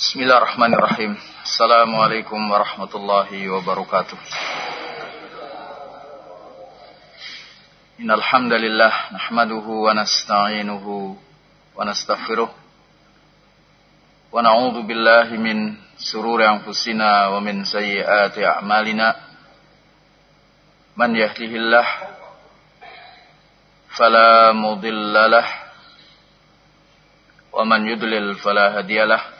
Bismillahirrahmanirrahim. Assalamualaikum warahmatullahi wabarakatuh. Innal hamdalillah nahmaduhu wa nasta'inuhu wa nastaghfiruh wa na'udzu billahi min sururi anfusina wa min sayyiati a'malina. Man yahdihillah fala mudilla lah wa man yudlil fala hadiyalah.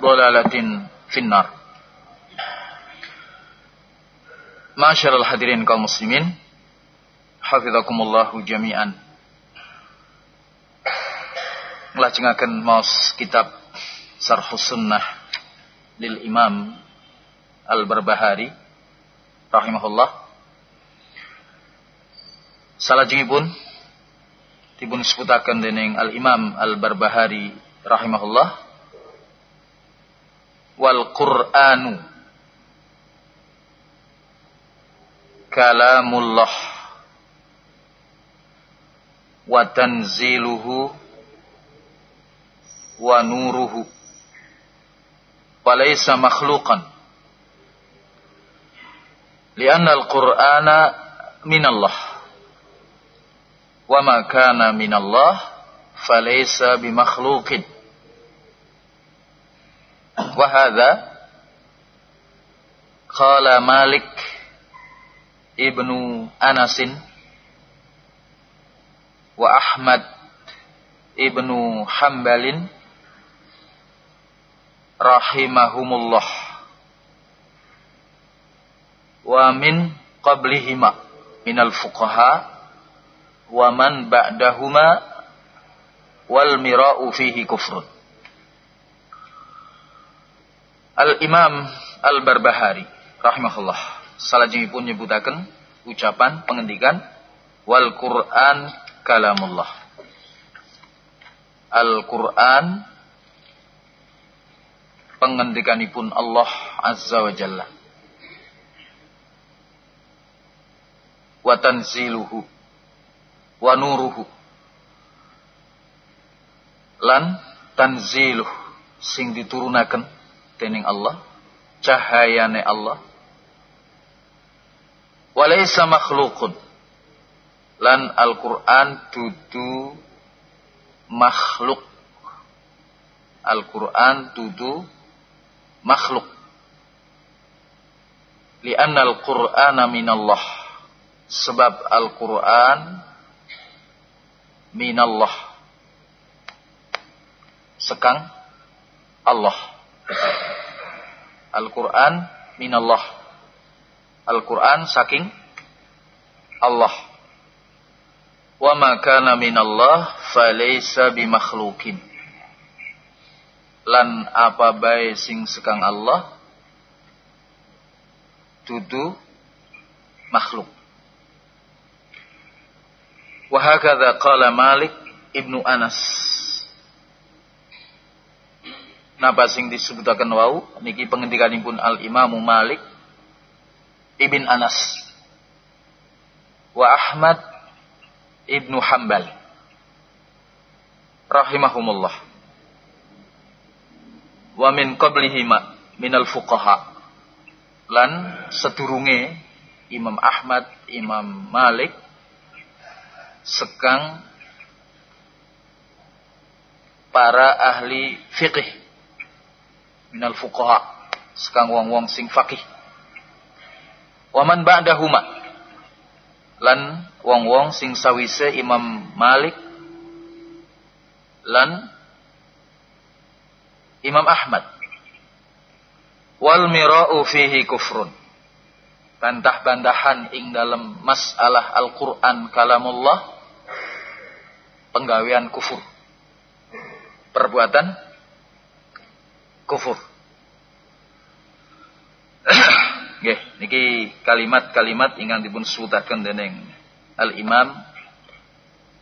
dolalatin finnar. Masyarul hadirin kaum muslimin, hafizakumullahu jami'an. Ngelajengaken maus kitab Sarhus Sunnah lil Imam Al-Barbahari rahimahullah. Salajengipun dipun sebutaken dening Al-Imam Al-Barbahari rahimahullah wal Qur'anu kalamullah wa tanziluhu wa nuruhu wa laysa makhluqan lianna al-Qur'ana min Allah wa ma kana min Allah falaysa bimakhluqin وهذا قال مالك ابن أنس وأحمد ابن حنبل rahimahumullah wa min qablihima minal fuqaha wa man ba'dahuma wal mira'u fihi kufrun Al-Imam Al-Barbahari rahimahullah salajengipun nyebutaken ucapan pengendikan wal Quran kalamullah. Al-Quran pengendikanipun Allah Azza wa Jalla. Wa tanziluhu. Lan tanziluh sing diturunaken dening Allah, cahayane Allah. Walaysa makhlukun. Lan Al-Qur'an dudu makhluk. Al-Qur'an dudu makhluk. Lianna Al-Qur'ana minallah. Sebab Al-Qur'an minallah. Sekang Allah. Al-Quran minallah. Al-Quran saking Allah. Wa ma kana minallah falaysa bimakhlukin. Lan apa bae sing sekang Allah dudu makhluk. Wa hakadha qala Malik ibnu Anas napa sing disebutaken wau niki pengendikanipun Al Imamu Malik Ibn Anas wa Ahmad Ibnu Hambal rahimahumullah. Wa min qablihima minal fuqaha. Lan sedurunge Imam Ahmad Imam Malik sekang para ahli fiqih minal fuqaha. Sekang wong-wong sing fakih waman ba'dahuma. Lan wong-wong sing sawise Imam Malik. Lan Imam Ahmad. Wal mira'u fihi kufrun. Bantah-bantahan ing dalam masalah Al-Qur'an kalamullah. Penggawean kufur. Perbuatan kufur. Nggih, niki kalimat-kalimat ingkang dipun sebutaken dening Al-Imam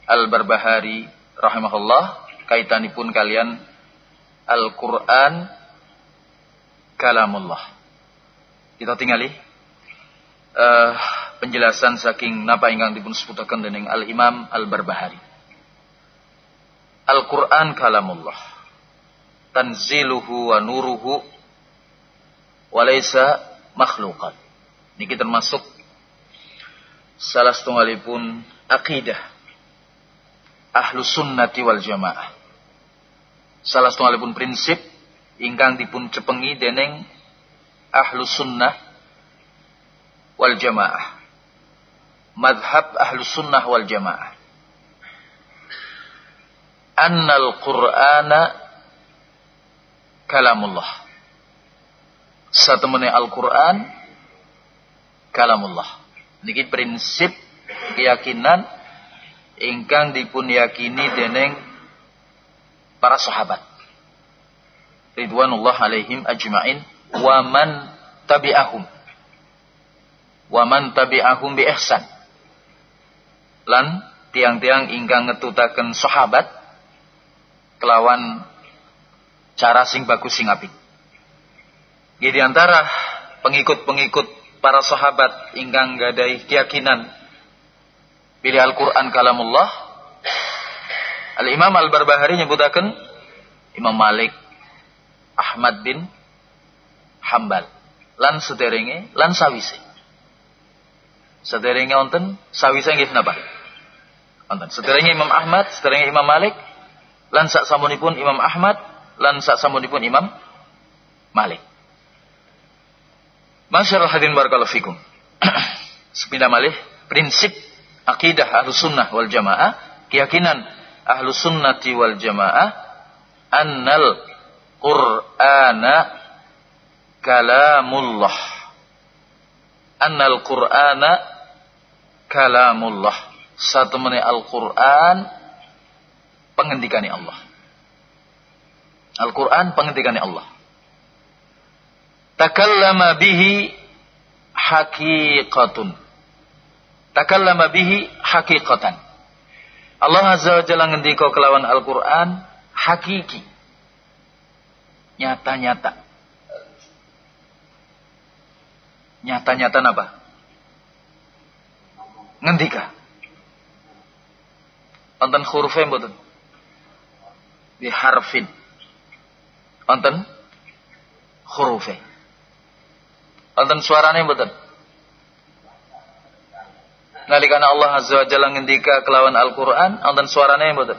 Al-Barbahari rahimahullah kaitanipun kalian Al-Qur'an kalamullah. Kita tingali uh, penjelasan saking napa ingkang dipun sebutaken dening Al-Imam Al-Barbahari. Al-Qur'an kalamullah tanziluhu wa nuruhu walaysa makhluqan. Niki termasuk salah setunggalipun akidah ahlu sunnati wal jamaah. Salah setunggalipun prinsip ingkang dipun cepengi deneng ahlu sunnah wal jamaah. Madhab ahlu sunnah wal jamaah. Annal Qur'ana kalamullah. Satemene Al-Qur'an kalamullah. Niki prinsip keyakinan ingkang dipun yakini dening para sahabat. Ridwanullah alaihim ajmain wa man tabi'ahum. Wa man tabi'ahum bi ihsan. Lan tiang-tiang ingkang ngetutaken sahabat kelawan cara sing bagus sing apik. Di antara pengikut-pengikut para sahabat ingkang gadai keyakinan pilih Al-Qur'an kalamullah Al-Imam Al-Barbahari nyebutaken Imam Malik Ahmad bin Hambal. Lan sederenge lan sawise. Sederenge wonten sawise nggih napa? Wonten. Sederenge Imam Ahmad sederenge Imam Malik lan sak samunipun Imam Ahmad lan sak samunipun Imam Malik. Masyaallah hadirin barakallahu fikum. Sepindah malih prinsip akidah ahlu sunnah wal jamaah keyakinan ahlu sunnati wal jamaah annal qur'ana kalamullah annal qur'ana kalamullah satu menit Al-Quran pengendikani Allah Al-Quran penghentikannya Allah. Takallama bihi haqiqatun. Takallama bihi haqiqatan. Allah Azza wa Jalla ngendika kelawan Al-Quran hakiki. Nyata-nyata. Nyata-nyata apa? Ngendika. Wonten hurufnya mboten? Di harfin wonten hurufe. Wonten suarane mboten? Nalikana Allah Azza wa Jalla ngendika kelawan Al-Qur'an wonten suarane mboten?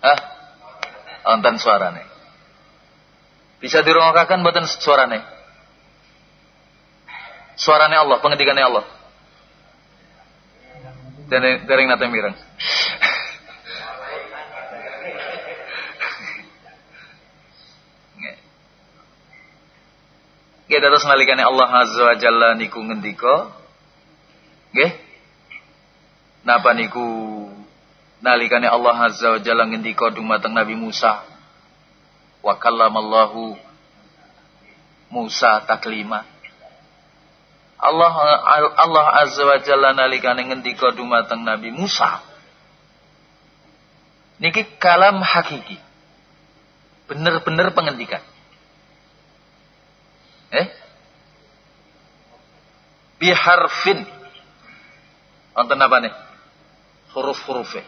Hah? Wonten suarane. Bisa dirungokaken mboten suarane? Suarane Allah, pengendikane Allah. Dan dereng nate mireng. Kita terus nalikane Allah Azza wa Jalla niku ngendika. Nggih. Napa niku nalikane Allah Azza wa Jalla ngendika dumateng Nabi Musa. Wa kallamallahu Musa taklima. Allah Allah Azza wa Jalla nalikane ngendika dumateng Nabi Musa. Niki kalam hakiki. Bener-bener pengendikan. Eh? Biharfin. Wonten apa nih? Huruf-hurufnya.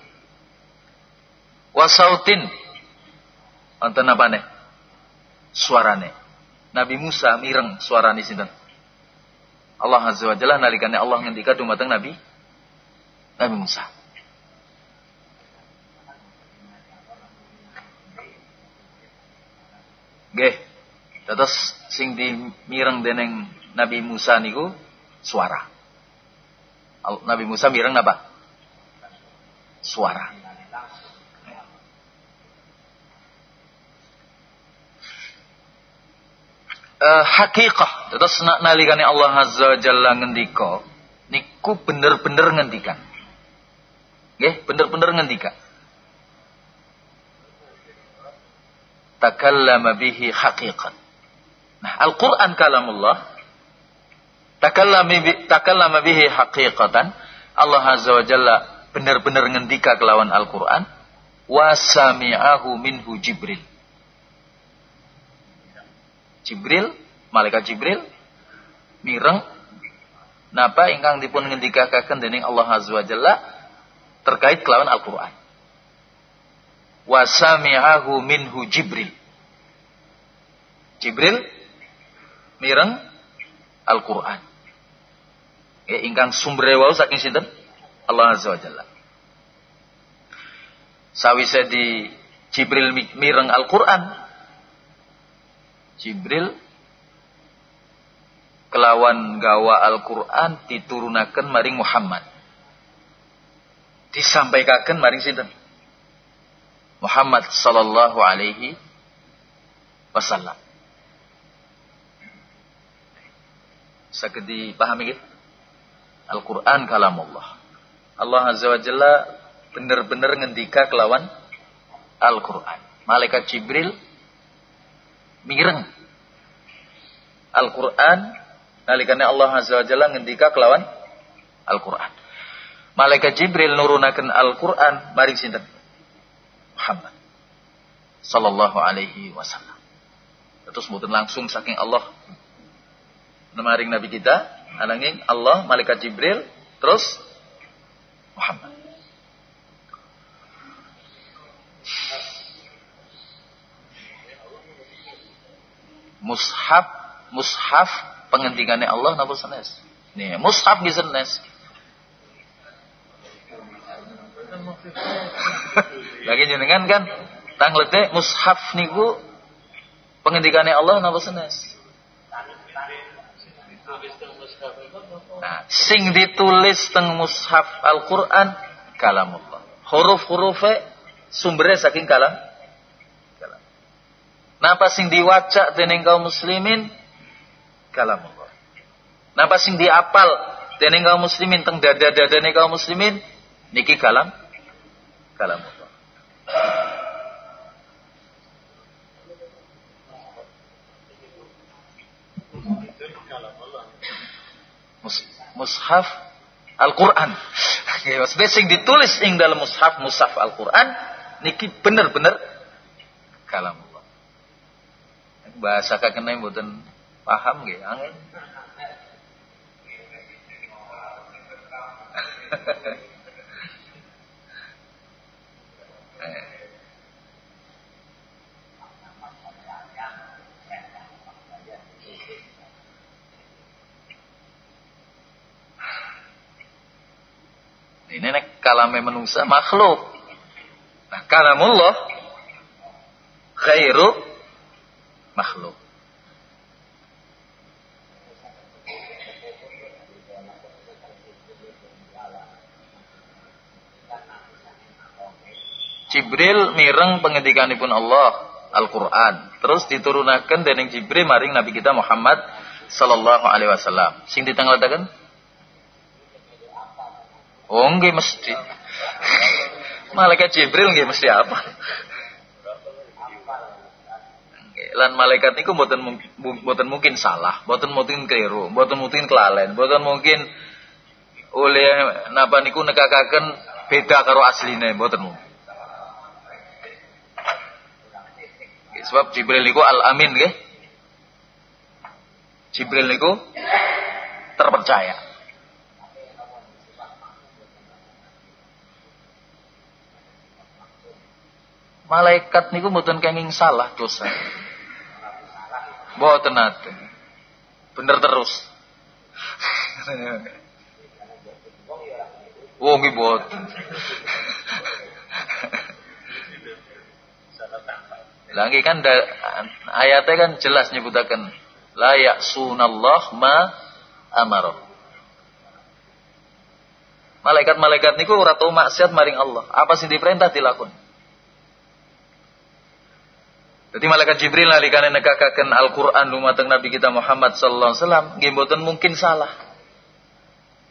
Wasautin. Wonten apa nih? Suarane. Nabi Musa mireng suarane sinten? Allah Azza wa Jalla nalikane Allah ngendika dumateng Nabi Nabi Musa. Nggih. Terus sing dimireng deneng Nabi Musa niku suara. Nabi Musa mireng apa? Suara. Uh, hakikah terus nalikane Allah Azza Jalla ngendika niku bener-bener ngendikan. Nggih, bener-bener ngendikan. Takallama bihi haqiqat. Al-Quran kalamullah. Takallama bihi haqiqatan. Allah Azza wa Jalla benar-benar ngendika kelawan Al-Quran. Wasami'ahu minhu Jibril. Jibril, malaikat Jibril, mireng napa ingkang dipun ngendikaken dening Allah Azza wa Jalla terkait kelawan Al-Qur'an. Wasami'ahu minhu Jibril. Jibril mireng Al-Qur'an. Ya, ingkang sumber wau saking sinten? Allah Azza wa Jalla. Sawise di Jibril mireng Al-Qur'an. Jibril kelawan gawa Al-Qur'an diturunaken maring Muhammad. Disampaikaken maring sinten? Muhammad sallallahu alaihi wasallam. Saged dipahami gitu? Al-Quran kalamullah. Allah Azza wa Jalla bener-bener ngendika kelawan Al-Quran. Malaikat Jibril mireng Al-Quran nalikane Allah Azza wa Jalla ngendika kelawan Al-Quran. Malaikat Jibril nurunaken Al-Quran mari sinten? Muhammad sallallahu alaihi wasallam. Terus mboten langsung saking Allah nemaring Nabi kita, ananging Allah, malaikat Jibril, terus Muhammad. Mushaf, mushaf pengendikannya Allah napa senes. Nih, mushaf di senes. Lagi jenengan kan tanglete mushaf niku pengendikannya Allah napa senes. Nah, sing ditulis teng mushaf Al-Qur'an kalamullah. Huruf-hurufe sumbernya saking kalam. kalam. Napa sing diwaca dening kaum muslimin kalamullah. Napa sing diapal dening kaum muslimin teng dada-dadane kaum muslimin niki kalam kalamullah. Mushaf Al-Quran. Maksudnya sing ditulis ing dalam mushaf mushaf Al-Quran niki bener-bener kalam Allah. Bahasa kakene mboten paham nggih, angin. Ini nek kalame manusia makhluk. Nah, kalamullah khairu makhluk. Jibril mireng pengendikanipun Allah Al-Qur'an. Terus diturunaken dening Jibril maring Nabi kita Muhammad sallallahu alaihi wasallam. Sing ditengletaken? Oh, nggih mesti. malaikat Jibril nggih mesti apa? lan malaikat niku mboten mboten mungkin salah, mboten mungkin keliru, mboten mungkin kelalen, mboten mungkin oleh napa niku nekakaken beda karo asline mboten mungkin. Sebab Jibril niku al-amin nggih. Jibril niku terpercaya. Malaikat niku mboten kenging salah dosa. Mboten nate. Bener terus. Wong iki mboten. Lagi kan da, ayatnya kan jelas nyebutakan la ya'sunallah ma amaro. Malaikat-malaikat niku ora tau maksiat maring Allah. Apa sing diperintah dilakukan. Jadi malaikat Jibril nalikane nekakaken Al-Qur'an dumateng Nabi kita Muhammad sallallahu alaihi wasallam nggih mboten mungkin salah.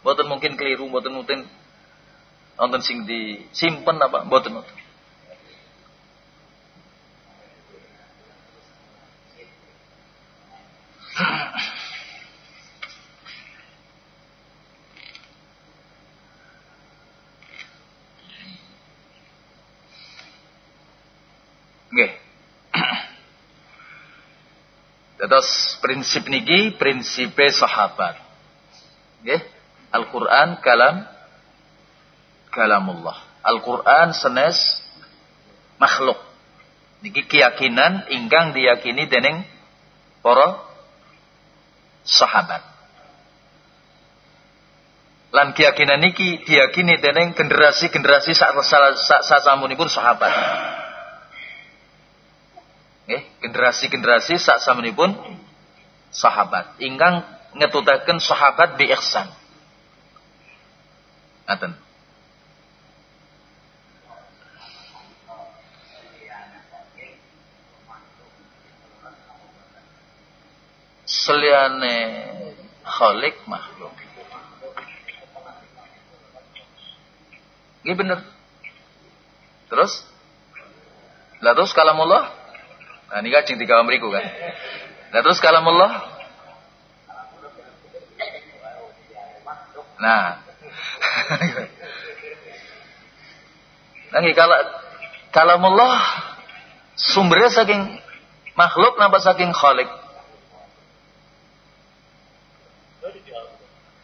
Mboten mungkin keliru, mboten mungkin wonten sing disimpen apa mboten mboten. Nggih. Terus prinsip niki prinsip sahabat. Nggih. Al-Qur'an kalam kalamullah. Al-Qur'an senes makhluk. Niki keyakinan ingkang diyakini dening para sahabat. Lan keyakinan niki diyakini dening generasi-generasi sak sasamunipun sahabat. Eh, generasi-generasi sak samunipun sahabat ingkang ngetutaken sahabat bi ihsan. Ngaten. Seliane khalik makhluk. Ini bener. Terus? Lah terus kalamullah Nah, ini kajing tiga mriku kan. Nah, terus kalamullah. Nah. Nanti kalau kalamullah sumbernya saking makhluk napa saking khalik?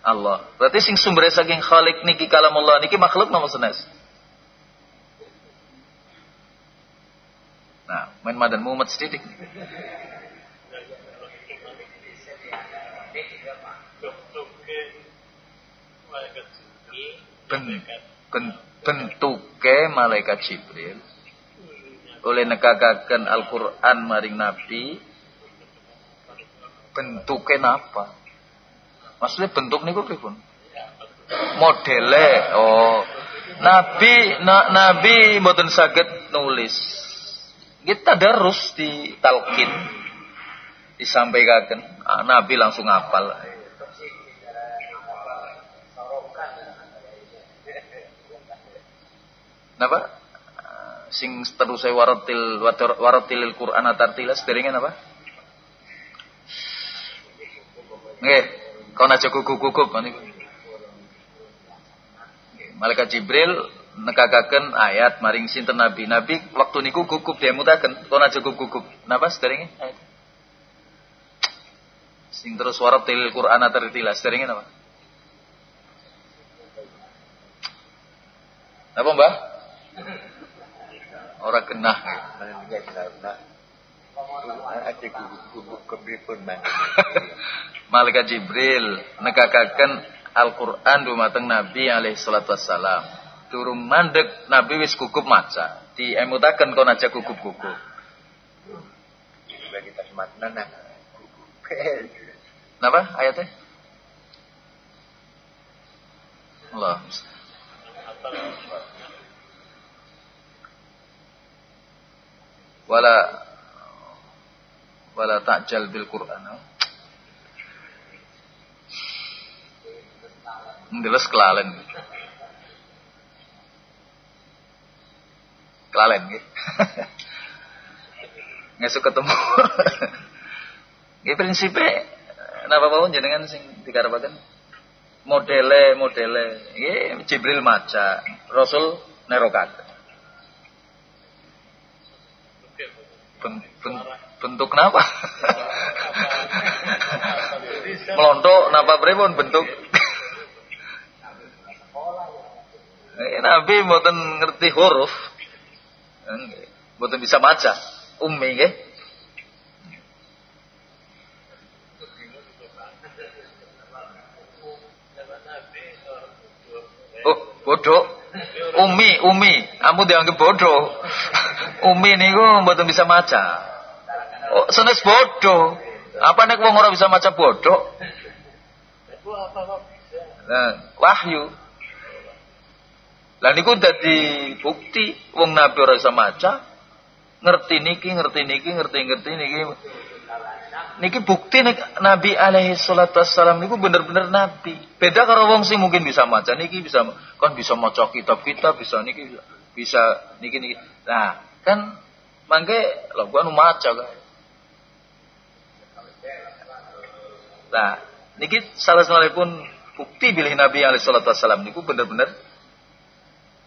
Allah. Berarti sing sumbernya saking khalik niki kalamullah niki makhluk napa senes? Main madan mumet sedikit. Ben, ben, bentuke malaikat Jibril. Oleh negagakan Al-Quran maring Nabi. Bentuknya napa? Maksudnya bentuk niku pripun modele. Oh. Nabi na, Nabi mboten saged nulis kita darus di talkin disampaikan ah, Nabi langsung ngapal Napa? Sing terus saya waratil waratilil Quran atartila sederenge apa? Nggih, kau aja gugup-gugup Malaikat Jibril nekakaken ayat maring sinten nabi. Nabi waktu niku gugup dia mutaken. Kona cukup gugup napa sederenge ayat sing terus warap tilil Quran tertila sederenge napa? Napa Mbah? Ora genah. Malaikat Jibril nekakaken Al-Qur'an dumateng Nabi alaihi salatu wassalam durung mandek Nabi wis gugup maca. Diemutaken kon aja gugup-gugup. Bagi terjemahna nah. nah. Kenapa ayatnya? Allah. Wala wala ta'jal bil Qur'an. Ndeles kelalen. Kelalen nggih. Ngesuk ketemu. Nggih prinsipe napa mawon jenengan sing dikarepaken modele modele nggih Jibril maca, Rasul nerokaken. Ben, ben, bentuk napa? Melontok napa pripun bentuk? Nabi mboten ngerti huruf. Mboten bisa maca. Ummi nggih. Oh, bodoh. Umi, Umi, kamu dianggap bodoh. Umi niku mboten bisa maca. Oh, senes bodoh. Apa nek wong ora bisa maca bodoh? Nah, wahyu. Lah niku dadi bukti wong nabi ora bisa maca, ngerti niki, ngerti niki, ngerti-ngerti niki. Niki bukti nek Nabi alaihi salatu wassalam niku bener-bener nabi. Beda karo wong sing mungkin bisa maca niki bisa kan bisa maca kitab-kitab, bisa niki bisa niki niki. Nah, kan mangke lho gua nu maca kan. Nah, niki salah pun bukti bilih Nabi alaihi salatu wassalam niku bener-bener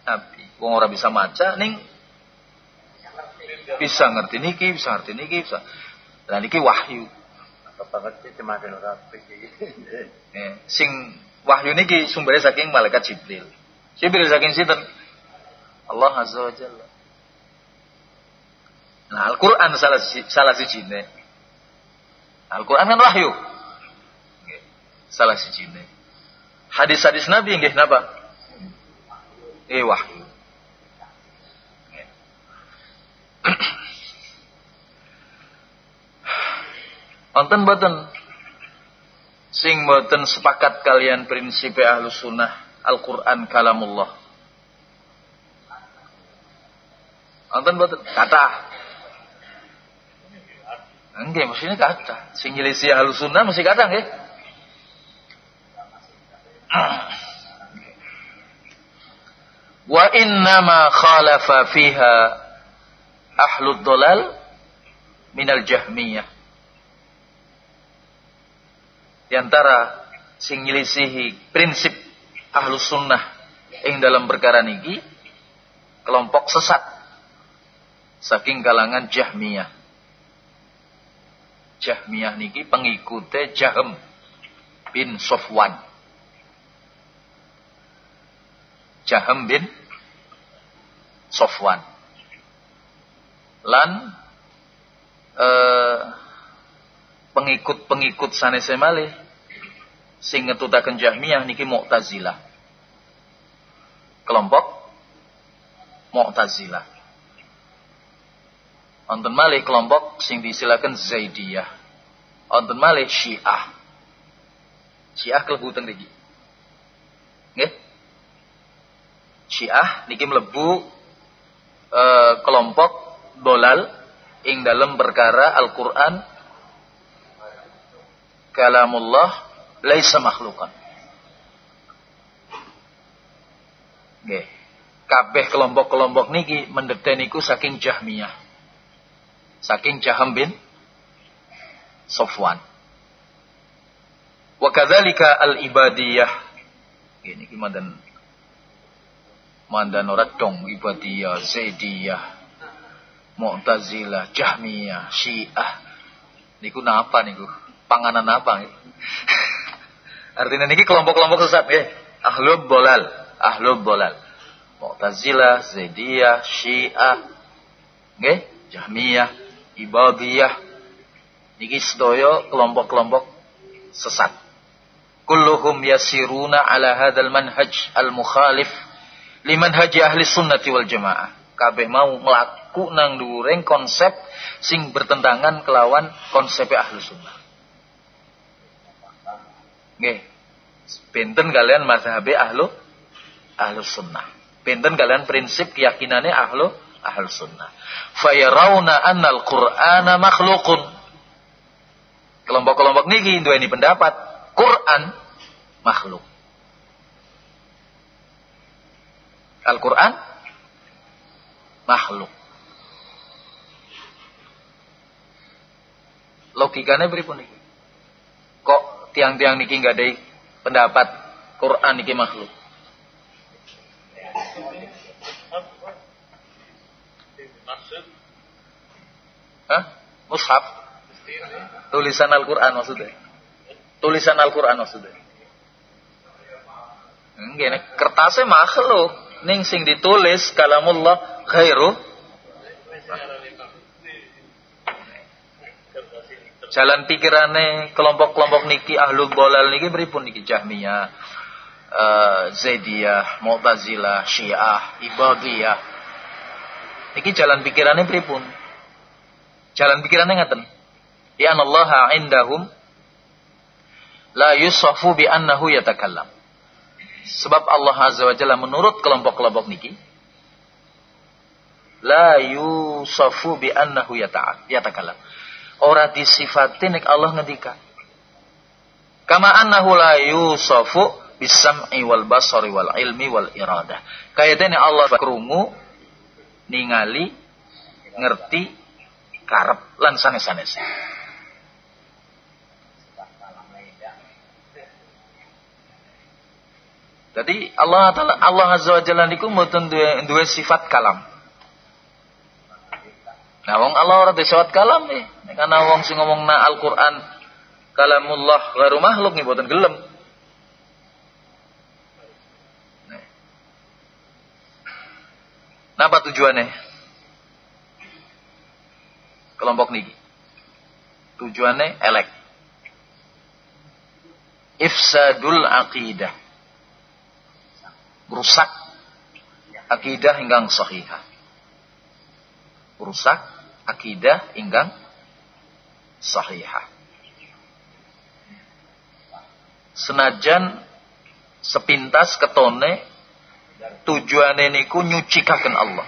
nabi. Wong ora bisa maca ning bisa ngerti niki, bisa ngerti niki, bisa. Lah niki wahyu. Eh, sing wahyu niki sumbernya saking malaikat Jibril. Jibril saking sinten? Allah Azza wa Jalla. Nah, Al-Qur'an salah salah sijine. Al-Qur'an kan wahyu. Salah sijine. Hadis-hadis Nabi nggih napa? Eh wahyu. Wonten boten sing boten sepakat kalian prinsip ahlu sunnah Al-Quran kalamullah. Wonten boten kata. Enggak, maksudnya kata. Sing nyelisi ahlu sunnah mesti kata enggak? Wa innama khalafa fiha ahlud dolal minal jahmiyah di antara sing nyelisihi prinsip ahlu sunnah yang dalam perkara niki kelompok sesat saking kalangan Jahmiyah. Jahmiyah niki pengikutnya Jahm bin Sofwan. Jahm bin Sofwan. Lan eh, pengikut-pengikut sanese malih sing ngetutaken Jahmiyah niki Mu'tazilah. Kelompok Mu'tazilah. Wonten malih kelompok sing disilakan Zaidiyah. Wonten malih Syiah. Syiah kelebu teng niki. Nggih? Syiah niki mlebu e, kelompok dolal ing dalam perkara Al-Qur'an kalamullah laisa makhlukan. Nggih. Kabeh kelompok-kelompok niki mendeteniku saking Jahmiyah. Saking Jaham bin Sofwan. Wa kadzalika al-ibadiyah. Ini ki mandan mandan ora dong ibadiyah, zaidiyah, Mu'tazilah, Jahmiyah, Syiah. Niku napa niku? Panganan apa? Artinya niki kelompok-kelompok sesat nggih. Ahlul bolal, ahlul bolal. Mu'tazilah, Zaidiyah, Syiah, nggih, Jahmiyah, Ibadiyah. Niki sedaya kelompok-kelompok sesat. Kulluhum yasiruna ala hadzal manhaj al-mukhalif liman haji ahli sunnati wal jamaah. Kabeh mau melaku nang dhuwuring konsep sing bertentangan kelawan konsep ahli sunnah. Nggih. Benten kalian mazhabe ahlu ahlu sunnah. Benten kalian prinsip keyakinannya ahlu ahlu sunnah. Fayarawna annal qur'ana makhlukun. Kelompok-kelompok niki ini pendapat Quran makhluk. Al-Qur'an makhluk. Logikanya pripun iki? Kok tiang-tiang niki nggak ada pendapat Quran niki makhluk? Hah? Mushaf? Tulisan Al-Quran maksudnya? Tulisan Al-Quran maksudnya? Enggak, kertasnya makhluk. Ning sing ditulis kalamullah khairu Jalan pikirannya kelompok-kelompok niki ahlul bolal niki beripun niki Jahmiyah, uh, Zaidiyah, Mu'tazilah, Syiah, Ibadiyah. Niki jalan pikirannya beripun. Jalan pikirannya ngaten. Ya Allah indahum la yusafu bi annahu yatakallam. Sebab Allah Azza wa Jalla menurut kelompok-kelompok niki la yusafu bi annahu yatakallam. Ora disifatin nek Allah ngendika. Kama annahu la yusafu bisam'i wal basari wal ilmi wal iradah. Kayatene Allah krungu ningali ngerti karep lan sanes-sanes. Jadi Allah Taala Allah Azza wa Jalla niku mboten duwe duwe sifat kalam. Nah wong Allah ora duwe sifat kalam nih. Ana wong sing ngomongna Al-Qur'an kalamullah ghairu makhluk nih mboten gelem. Napa tujuannya? kelompok niki. Tujuannya elek. Ifsadul aqidah. Rusak akidah hingga sahihah. Rusak akidah hingga sahihah. Senajan sepintas ketone tujuannya niku nyucikaken Allah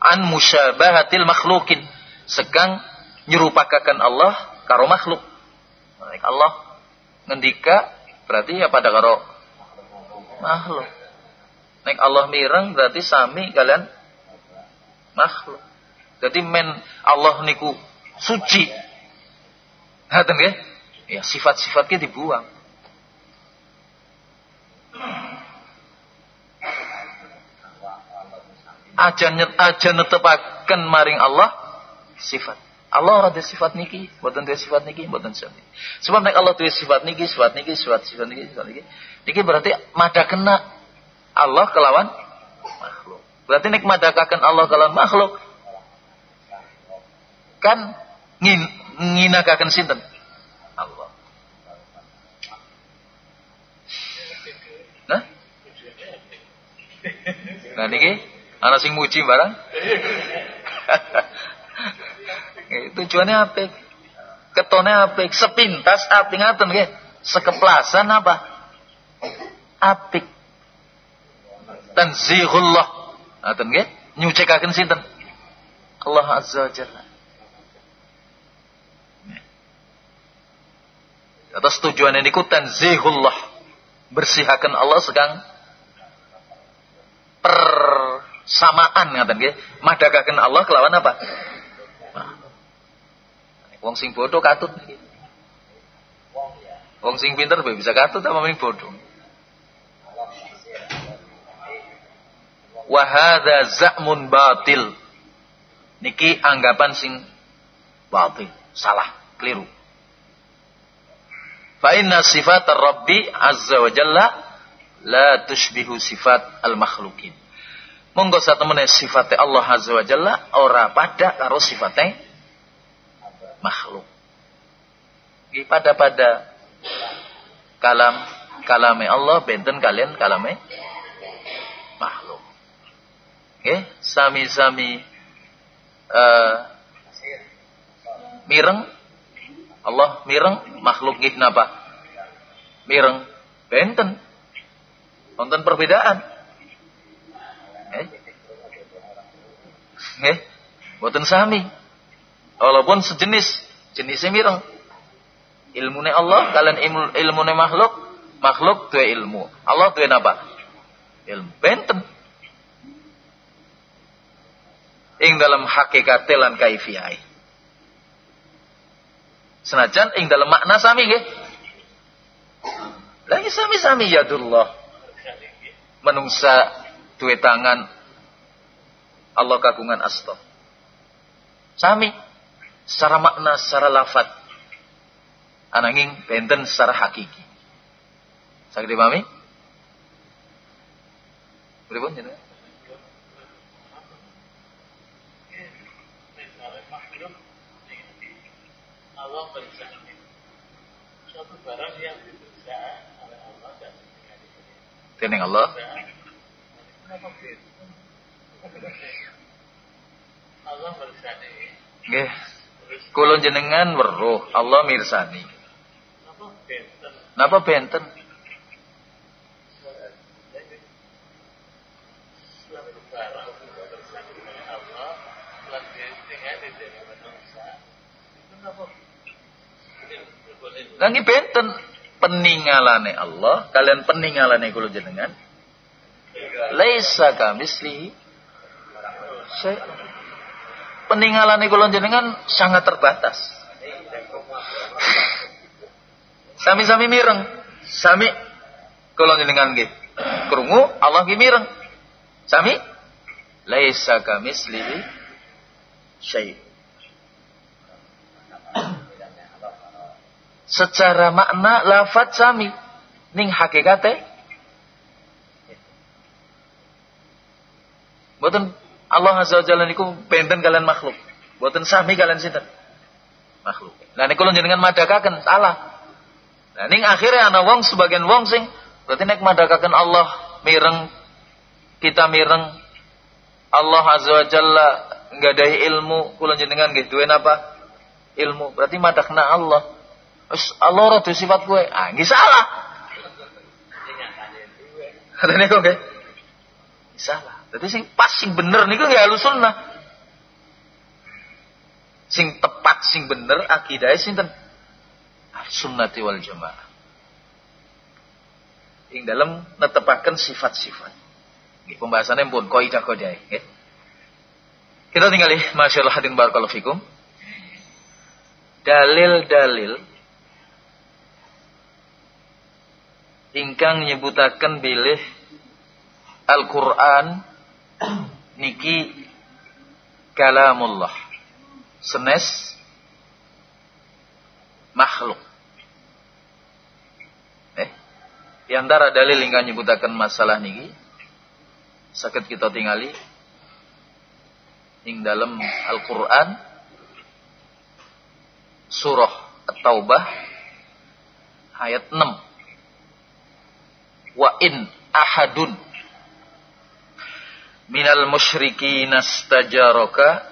an musyabahatil makhlukin sekang nyerupakakan Allah karo makhluk Allah ngendika berarti ya pada karo makhluk. Nek Allah mireng berarti sami kalian makhluk. Jadi men Allah niku suci. Haten ya ya sifat-sifatnya dibuang. Aja nyet aja netepaken maring Allah sifat. Allah ora sifat niki, mboten duwe sifat niki, mboten sifat niki. Sebab nek Allah duwe sifat niki, sifat niki, sifat sifat niki, sifat niki. Niki berarti mada kena Allah kelawan makhluk. Berarti nek madakaken Allah kelawan makhluk kan ngin nginakaken sinten? Allah. Nah? Nah niki Anak sing muji barang. Tujuannya apa? Ketone apik, sepintas apik ngaten nggih. Sekeplasan apa? Apik. Tanzihullah. Ngaten nggih. Nyucikaken sinten? Allah Azza Jalla. Atas tujuan ini ku tanzihullah. Bersihakan Allah sekarang per samaan ngaten nggih. Madakaken Allah kelawan apa? Wong sing bodoh katut. Wong sing pinter bisa katut apa mending bodoh. Wa hadza za'mun batil. Niki anggapan sing batil, salah, keliru. Fa inna sifat Rabbi azza wa jalla la tushbihu sifat al-makhlukin monggo satemene sifate Allah azza wa jalla ora pada karo sifate makhluk pada pada kalam kalame Allah benten kalian kalame makhluk nggih sami-sami uh, mireng Allah mireng makhluk nggih napa mireng benten wonten perbedaan Eh? Eh? Boten sami. Walaupun sejenis, jenisnya mireng. Ilmune Allah kalian ilmu ilmune makhluk, makhluk tuh ilmu. Allah tuh apa? ilmu. Benten. Ing dalam hakikat lan kaifiyai senajan ing dalam makna sami nggih. Lagi sami-sami yadullah menungsa duwe tangan. Allah kagungan asta. Sami secara makna secara lafat ananging benten secara hakiki sakit dipahami? Allah yang diperiksa oleh Allah Allah. Allah. Nggih. Kula jenengan weruh Allah mirsani. Napa benten? Napa benten? Peninggalane Allah, kalian peninggalane kula jenengan. Laisa kamislihi saya peninggalane kula jenengan sangat terbatas. Sami-sami mireng, sami kula jenengan nggih. Krungu Allah nggih mireng. Sami laisa kamislihi syai' secara makna lafat sami ning hakikate Boten Allah Azza wa Jalla niku benten kalian makhluk. Boten sami kalian sinten? Makhluk. Nah niku jenengan madakaken salah. Nah ning akhirnya ana wong sebagian wong sing berarti nek madakaken Allah mireng kita mireng Allah Azza wa Jalla nggadahi ilmu kula jenengan nggih duwe napa? Ilmu. Berarti madakna Allah. Allah rada sifat gue. Ah, nggih salah. Katanya kok nggih. Salah. Jadi sing pas sing bener niku nggih halus sunnah. Sing tepat sing bener akidahnya sinten? Sunnati wal jamaah. Ing dalam netepaken sifat-sifat. Nggih pembahasannya pun kaidah kaidah nggih. Kita tinggali masyaallah hadirin barakallahu fikum. Dalil-dalil ingkang nyebutaken bilih Al-Qur'an niki kalamullah. Senes makhluk. Eh di antara dalil ingkang nyebutaken masalah niki sakit kita tingali ing dalam Al-Qur'an surah At-Taubah ayat 6 wa in ahadun minal musyrikin astajaraka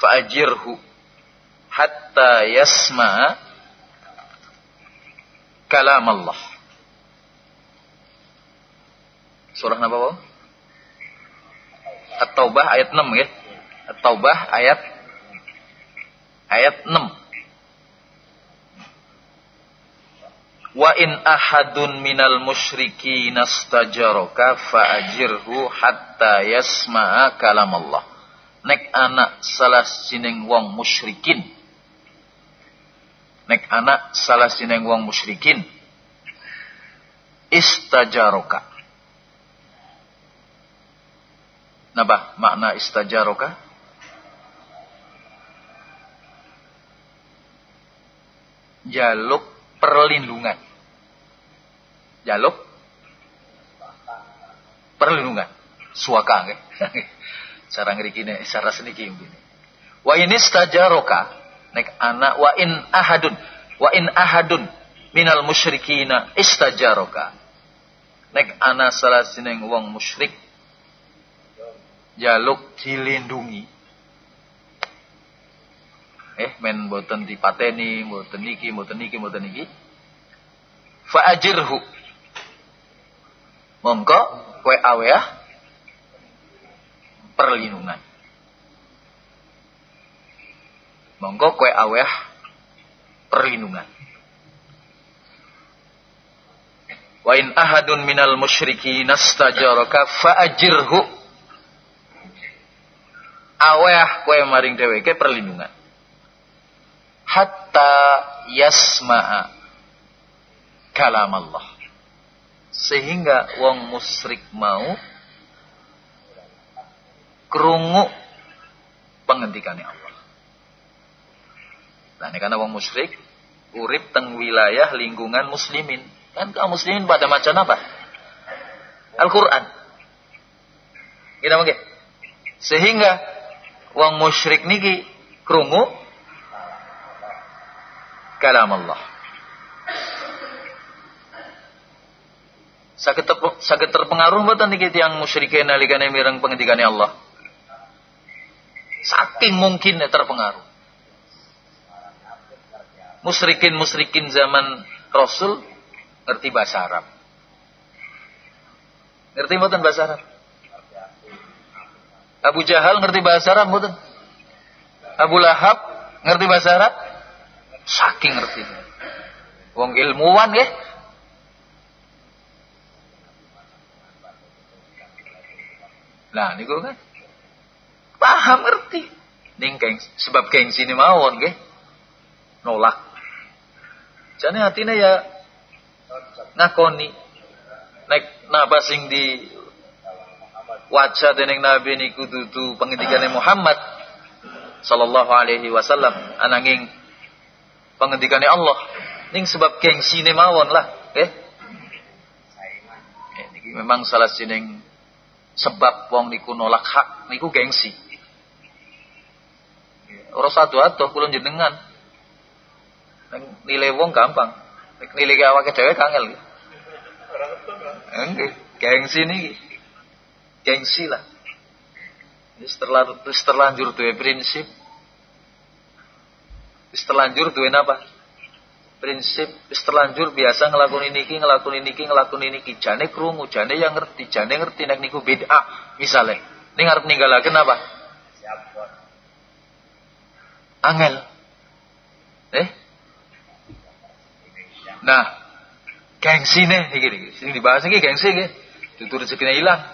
fa'ajirhu hatta yasma kalam Allah surah apa At-Taubah ayat 6 ya? At-Taubah ayat ayat 6 Wa in ahadun minal musyriki nastajaraka fa'ajirhu hatta yasma'a kalam Allah. Nek anak salah sineng wong musyrikin. Nek anak salah sineng wong musyrikin. Istajaroka. Napa makna istajaroka? Jaluk perlindungan. Jaluk perlindungan. Suaka nggih. Cara ngrikine cara seniki ngene. Wa ini stajaroka nek anak wa in ahadun wa in ahadun minal musyrikina istajaroka. Nek ana salah sineng wong musyrik jaluk dilindungi eh men boten dipateni boten niki boten niki boten niki fa'ajirhu mongko kowe aweh perlindungan monggo kowe aweh perlindungan Wa in ahadun minal musyrikin nastajaraka fa'ajirhu. Aweh kowe maring dheweke perlindungan. Hatta yasma'a kalam Allah. Sehingga wong musyrik mau krungu pengendikannya Allah. Nah, ini karena wong musyrik urip teng wilayah lingkungan muslimin Kan kaum muslimin pada macam apa? Al-Quran. Kita mungkin. Sehingga wong musyrik niki krungu kalam Allah. Sakit, ter, sakit terpengaruh mboten niki tiyang musyrikin nalikane mireng pengendikane Allah. Saking mungkin terpengaruh. Musyrikin musyrikin zaman Rasul ngerti bahasa Arab. Ngerti mboten bahasa Arab? Abu Jahal ngerti bahasa Arab mboten? Abu Lahab ngerti bahasa Arab? Saking ngerti. Wong ilmuwan ya. Nah, niku kan paham ngerti. Ning geng, sebab gengsi ini mawon nggih. Nolak. Jane hatine ya ngakoni nek napa sing di wajah dening nabi niku dudu pengendikane Muhammad sallallahu alaihi wasallam ananging pengendikane Allah ning sebab gengsine mawon lah nggih eh, niki memang salah sining sebab wong niku nolak hak niku gengsi ora satu atuh kula jenengan nilai wong gampang nilai awake dhewe kangel. Gengsi niki. Gengsi lah. Terlanjur duwe prinsip. Wis terlanjur duwe napa? Prinsip wis terlanjur biasa ngelakoni niki, ngelakoni niki, ngelakoni niki. Jane krungu, jane yang ngerti, jane ngerti nek niku bid'ah misale. Ning arep ninggalaken apa? Angel. Eh? Nah, gengsi nih, iki iki. Sing dibahas iki gengsi iki. Tutur rezekine ilang.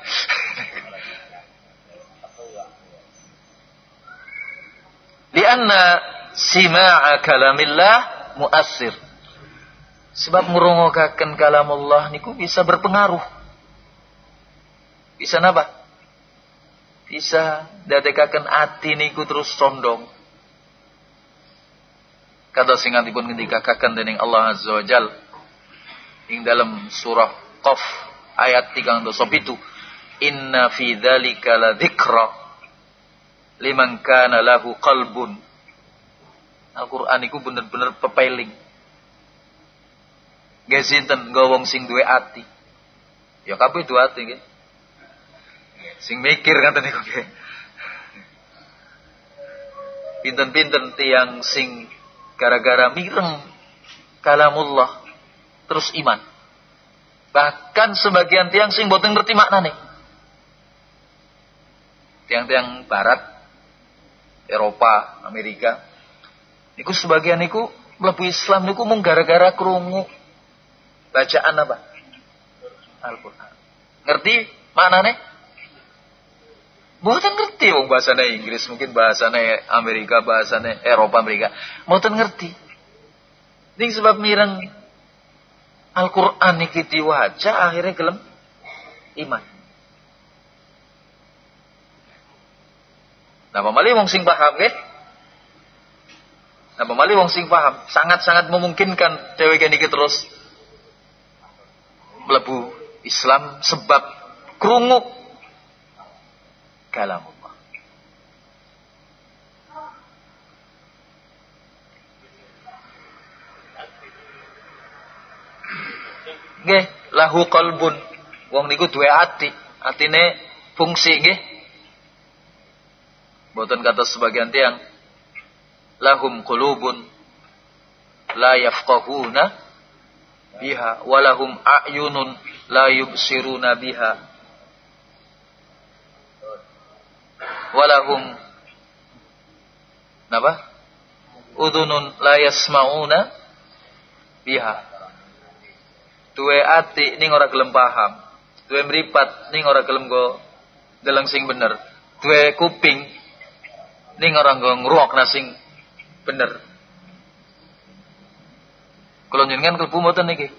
Lianna sima'a kalamillah muassir. Sebab ngrungokaken kalamullah niku bisa berpengaruh. Bisa napa? Bisa dadekaken ati niku terus condong kata singatipun ngendikaken dening Allah Azza wa Jal ing dalam surah Qaf ayat 37 inna fi dzalika la dzikra liman kana lahu qalbun Al-Qur'an iku bener-bener pepeling. Gak sinten? Wong sing duwe ati. Ya kabeh duwe ati nggih. Sing mikir kan niku nggih. Pinten-pinten tiang sing gara-gara mireng kalamullah terus iman. Bahkan sebagian tiang sing boten ngerti maknane. Tiang-tiang barat, Eropa, Amerika, niku sebagian niku mlebu Islam niku mung gara-gara krungu bacaan apa? Al-Qur'an. Ngerti maknane? Mboten ngerti wong bahasane Inggris, mungkin bahasane Amerika, bahasane Eropa Amerika. Mboten ngerti. Ning sebab mireng Al-Qur'an iki diwaca akhirnya gelem iman. Napa malih wong sing paham nggih? Napa malih wong sing paham, sangat-sangat memungkinkan dheweke niki terus mlebu Islam sebab krungu kalamullah. Nggih, lahu qalbun. Wong niku duwe ati, atine fungsi nggih. Boten kata sebagian tiang lahum qulubun la yafqahuna biha walahum a'yunun la yubsiruna biha. Walahum napa? Udunun la yasmauna biha. Duwe ati ning ora gelem paham, duwe mripat ning ora gelem go deleng sing bener, duwe kuping ning ora nggo ngrungokna sing bener. Kalau jenengan kelbu mboten niki.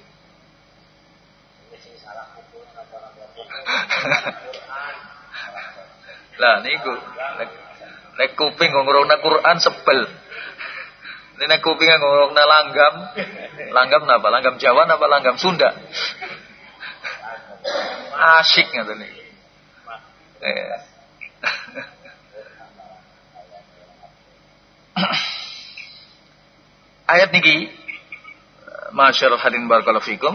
lah niku nek kuping ngurungna Quran sebel. Nek kuping ngurungna langgam, langgam napa? Langgam Jawa napa langgam Sunda? Asyik ngoten niki. Eh. Ayat niki Masyarul hadirin barakallahu fikum.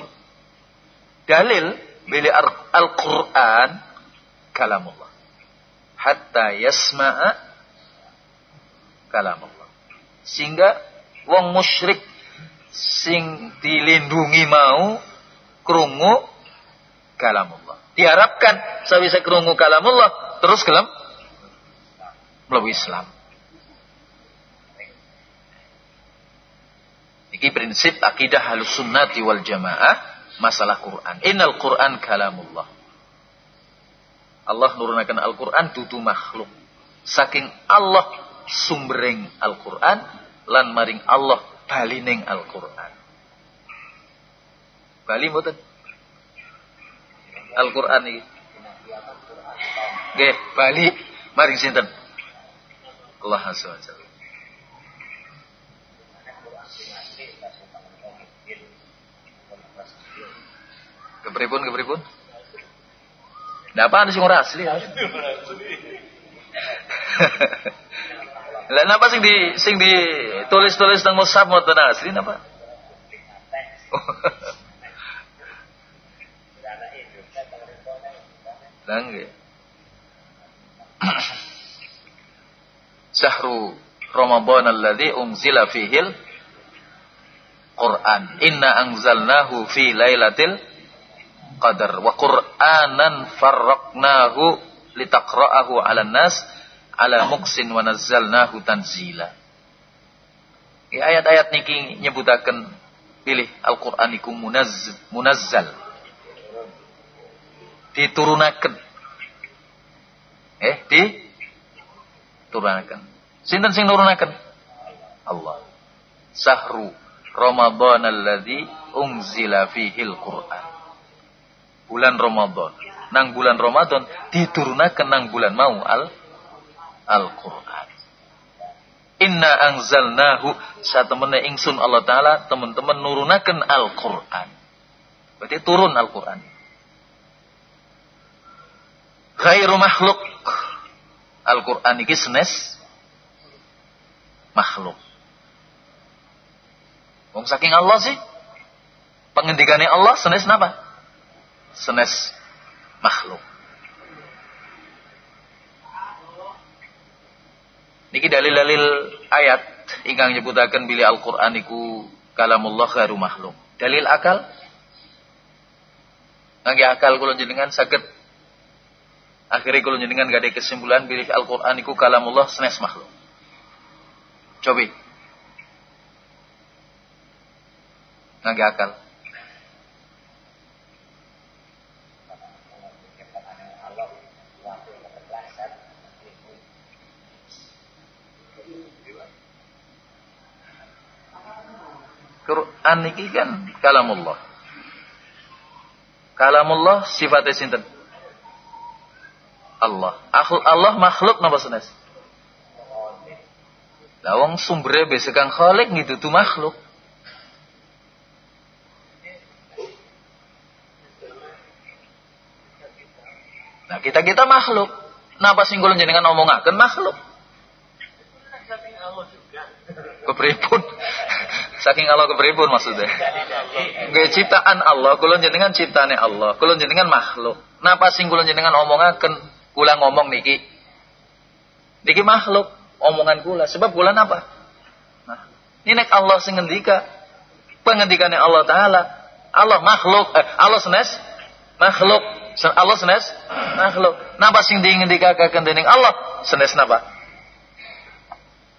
Dalil bila Al-Quran kalamullah. Hatta yasma'a kalamullah. Sehingga wong musyrik sing dilindungi mau krungu kalamullah. Diharapkan bisa krungu kalamullah terus kelam melalui Islam. Iki prinsip akidah halus sunnati wal jamaah masalah Quran. Innal Quran kalamullah. Allah nurunakan Al-Quran dudu makhluk. Saking Allah sumbering Al-Quran lan maring Allah balining Al-Quran. Bali mboten? Al-Quran iki. Nggih, bali maring sinten? Allah Azza wa Jalla. Kepripun kepripun? Ndak apa sing ora asli. Lah napa sing di sing di tulis-tulis nang mushaf mboten asli napa? Lah nggih. Sahru Ramadan alladzi unzila fihil Quran. Inna anzalnahu fi lailatul qadar wa qur'anan farraqnahu litaqra'ahu 'alan nas 'ala muksin wa nazzalnahu tanzila. Ya, ayat-ayat niki nyebutaken pilih Al-Qur'an iku munazz, munazzal. Diturunaken. Eh, di turunaken. Sinten sing nurunaken? Allah. Sahru Ramadan alladzi unzila fihil Qur'an bulan Ramadan. Nang bulan Ramadan diturunakan nang bulan mau al Al-Qur'an. Inna anzalnahu satemene ingsun Allah taala teman-teman nurunaken Al-Qur'an. Berarti turun Al-Qur'an. Ghairu makhluk. Al-Qur'an iki senes makhluk. Wong saking Allah sih pengendikane Allah senes napa? Senes makhluk. Niki dalil-dalil ayat ingkang nyebutaken bilih Al-Qur'an iku kalamullah ghairu makhluk. Dalil akal? Ngangge akal kula jenengan saged akhirnya kula jenengan gak ada kesimpulan bilih Al-Qur'an iku kalamullah senes makhluk. Coba. Ngangge akal. Quran niki kan kalamullah. Kalamullah sifatnya sinten? Allah. Allah makhluk napa senes? Lah wong sumbere kang khalik gitu tuh makhluk. Nah kita-kita makhluk. Napa sing kula jenengan omongaken makhluk? Kepripun? Saking Allah kepripun maksudnya? Gak ciptaan Allah, kulon jenengan ciptane Allah, kulon jenengan makhluk. Napa sing kulon jenengan omongaken kula ngomong niki? Niki makhluk omongan kula. Sebab kula napa? Nah, ini Allah sing ngendika, pengendikane Allah taala, Allah makhluk, eh, Allah senes makhluk. Allah senes makhluk. Napa sing dingendikaken dening Allah senes napa?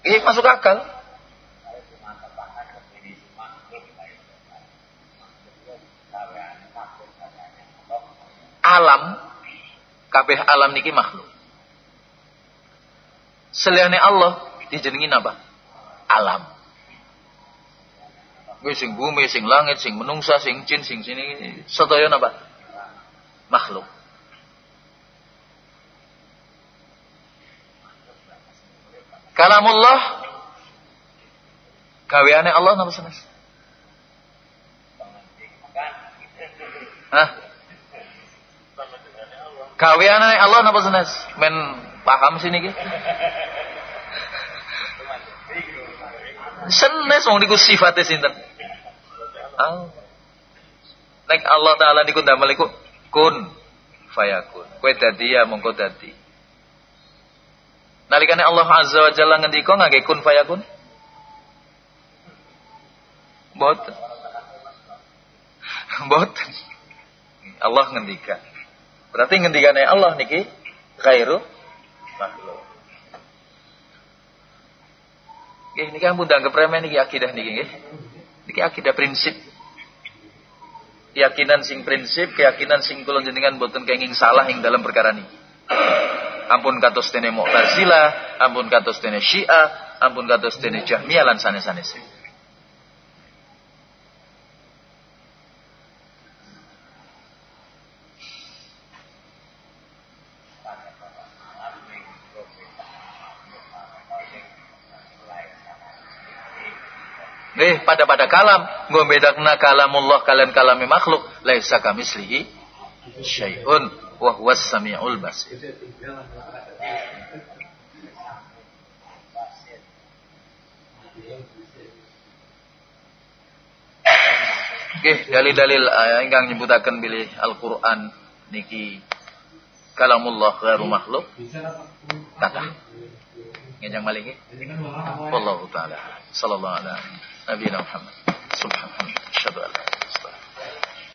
Ini masuk akal. Alam kabeh alam niki makhluk. Seliane Allah dijenengin apa? Alam. Kuwi sing bumi, sing langit, sing menungsa, sing jin, sing sini sedaya apa? Makhluk. Kalamullah gaweane Allah napa sanes? Hah? Gaweane Allah napa sanes? Men paham sini ki? Senes wong niku sifate sinten? Oh. Nek Allah taala niku ndamel iku kun fayakun. Kowe dadi ya mongko dadi. Nalikane Allah Azza wa Jalla ngendika ngangge kun fayakun? Boten. Boten. Allah ngendika. Berarti ngendikane Allah niki khairu makhluk. Nggih niki ampun dianggap remeh niki akidah niki nggih. Niki akidah prinsip. Keyakinan sing prinsip, keyakinan sing kula jenengan boten kenging salah ing dalam perkara niki ampun kados dene Mu'tazilah, ampun kados dene Syiah, ampun kados dene Jahmiyah lan sanes-sanes. Eh, pada pada kalam, ngombedakna kalamullah kalian kalami makhluk, laisa kamislihi syai'un wa huwas samiul basir. Oke, dalil-dalil uh, ingkang nyebutaken bilih Al-Qur'an niki kalamullah ghairu makhluk. Kata. Ngejang malih nggih. Wallahu taala. Sallallahu alaihi Nabi Muhammad. Subhanallah. Syadu